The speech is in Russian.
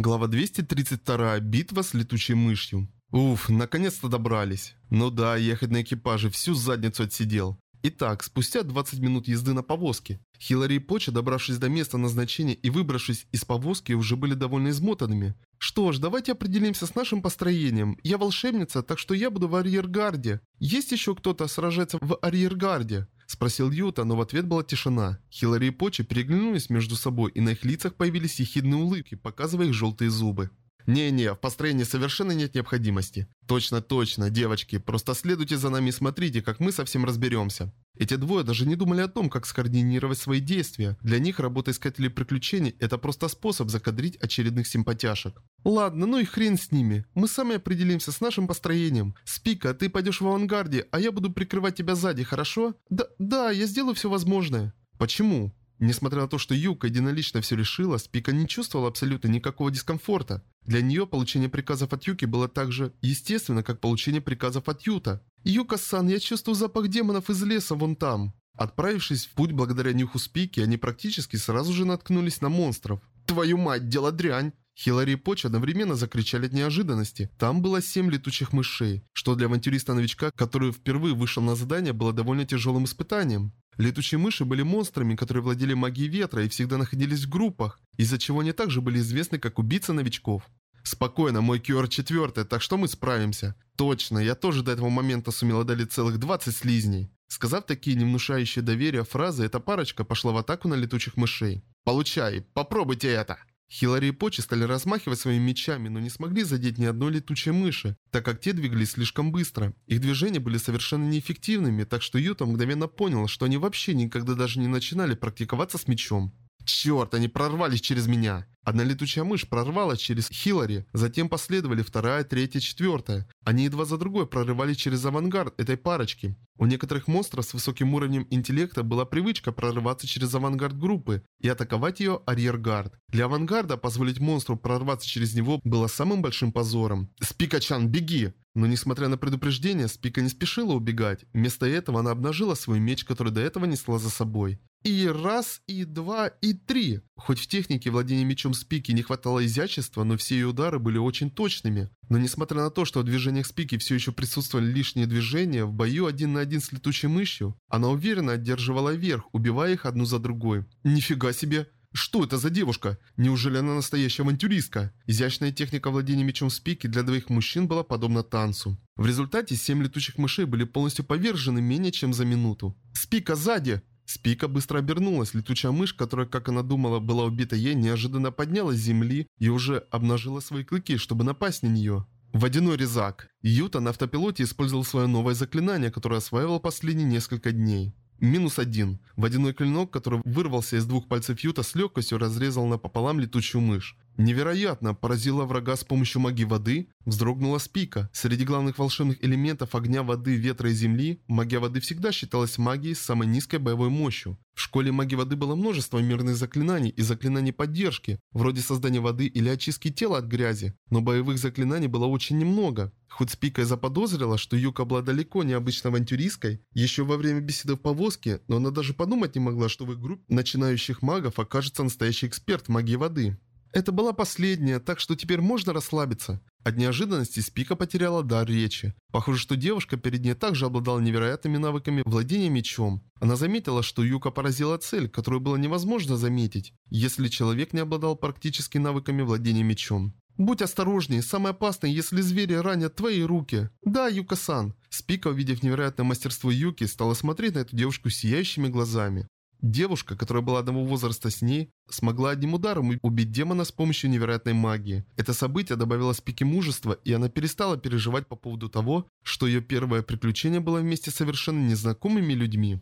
Глава 232. Битва с летучей мышью. Уф, наконец-то добрались. Ну да, ехать на экипаже всю задницу отсидел. Итак, спустя 20 минут езды на повозке, Хиллари и Поча, добравшись до места назначения и выбравшись из повозки, уже были довольно измотанными. Что ж, давайте определимся с нашим построением. Я волшебница, так что я буду в арьергарде. Есть еще кто-то сражается в арьергарде? Спросил Юта, но в ответ была тишина. Хиллари и Поча переглянулись между собой, и на их лицах появились ехидные улыбки, показывая их желтые зубы. Не-не, в построении совершенно нет необходимости. Точно-точно, девочки, просто следуйте за нами и смотрите, как мы совсем разберемся. Эти двое даже не думали о том, как скоординировать свои действия. Для них работа искателей приключений – это просто способ закадрить очередных симпатяшек. Ладно, ну и хрен с ними. Мы сами определимся с нашим построением. Спика, ты пойдешь в авангарде, а я буду прикрывать тебя сзади, хорошо? Да, да, я сделаю все возможное. Почему? Несмотря на то, что Юка единолично все решила, Спика не чувствовала абсолютно никакого дискомфорта. Для нее получение приказов от Юки было так же естественно, как получение приказов от Юта. «Юка-сан, я чувствую запах демонов из леса вон там». Отправившись в путь благодаря нюху Спики, они практически сразу же наткнулись на монстров. «Твою мать, дело дрянь!» Хиллари и Поч одновременно закричали от неожиданности. Там было семь летучих мышей, что для авантюриста-новичка, который впервые вышел на задание, было довольно тяжелым испытанием. Летучие мыши были монстрами, которые владели магией ветра и всегда находились в группах, из-за чего они также были известны как убийцы новичков. Спокойно, мой QR четвертый, так что мы справимся. Точно, я тоже до этого момента сумел одолеть целых 20 слизней. Сказав такие невнушающие доверия фразы, эта парочка пошла в атаку на летучих мышей. Получай, попробуйте это. Хиллари и Почи стали размахивать своими мечами, но не смогли задеть ни одной летучей мыши, так как те двигались слишком быстро. Их движения были совершенно неэффективными, так что Юта мгновенно понял, что они вообще никогда даже не начинали практиковаться с мечом. Черт, они прорвались через меня. Одна летучая мышь прорвалась через Хиллари, затем последовали вторая, третья, четвертая. Они едва за другой прорывались через авангард этой парочки. У некоторых монстров с высоким уровнем интеллекта была привычка прорываться через авангард группы и атаковать ее арьергард. Для авангарда позволить монстру прорваться через него было самым большим позором. «Спикачан, беги!» Но несмотря на предупреждение, Спика не спешила убегать. Вместо этого она обнажила свой меч, который до этого несла за собой. И раз, и два, и три. Хоть в технике владения мечом Спики не хватало изящества, но все ее удары были очень точными. Но несмотря на то, что в движениях Спики все еще присутствовали лишние движения, в бою один на один с летучей мышью, она уверенно одерживала верх, убивая их одну за другой. Нифига себе! Что это за девушка? Неужели она настоящая авантюристка? Изящная техника владения мечом Спики для двоих мужчин была подобна танцу. В результате семь летучих мышей были полностью повержены менее чем за минуту. «Спика сзади!» Спика быстро обернулась. Летучая мышь, которая, как она думала, была убита ей, неожиданно поднялась с земли и уже обнажила свои клыки, чтобы напасть на нее. Водяной резак. Юта на автопилоте использовал свое новое заклинание, которое осваивал последние несколько дней. Минус один. Водяной клинок, который вырвался из двух пальцев Юта, с легкостью разрезал напополам летучую мышь. Невероятно, поразила врага с помощью магии воды, вздрогнула спика. Среди главных волшебных элементов огня, воды, ветра и земли, магия воды всегда считалась магией с самой низкой боевой мощью. В школе магии воды было множество мирных заклинаний и заклинаний поддержки, вроде создания воды или очистки тела от грязи, но боевых заклинаний было очень немного. Хоть Спика и заподозрила, что Юка была далеко не обычной авантюристкой, еще во время беседы в повозке, но она даже подумать не могла, что в их группе начинающих магов окажется настоящий эксперт магии воды. Это была последняя, так что теперь можно расслабиться. От неожиданности Спика потеряла дар речи. Похоже, что девушка перед ней также обладала невероятными навыками владения мечом. Она заметила, что Юка поразила цель, которую было невозможно заметить, если человек не обладал практически навыками владения мечом. «Будь осторожней, самое опасное, если звери ранят твои руки». «Да, Юка-сан». Спика, увидев невероятное мастерство Юки, стала смотреть на эту девушку сияющими глазами. Девушка, которая была одного возраста с ней, смогла одним ударом убить демона с помощью невероятной магии. Это событие добавило Спике мужества, и она перестала переживать по поводу того, что ее первое приключение было вместе с совершенно незнакомыми людьми.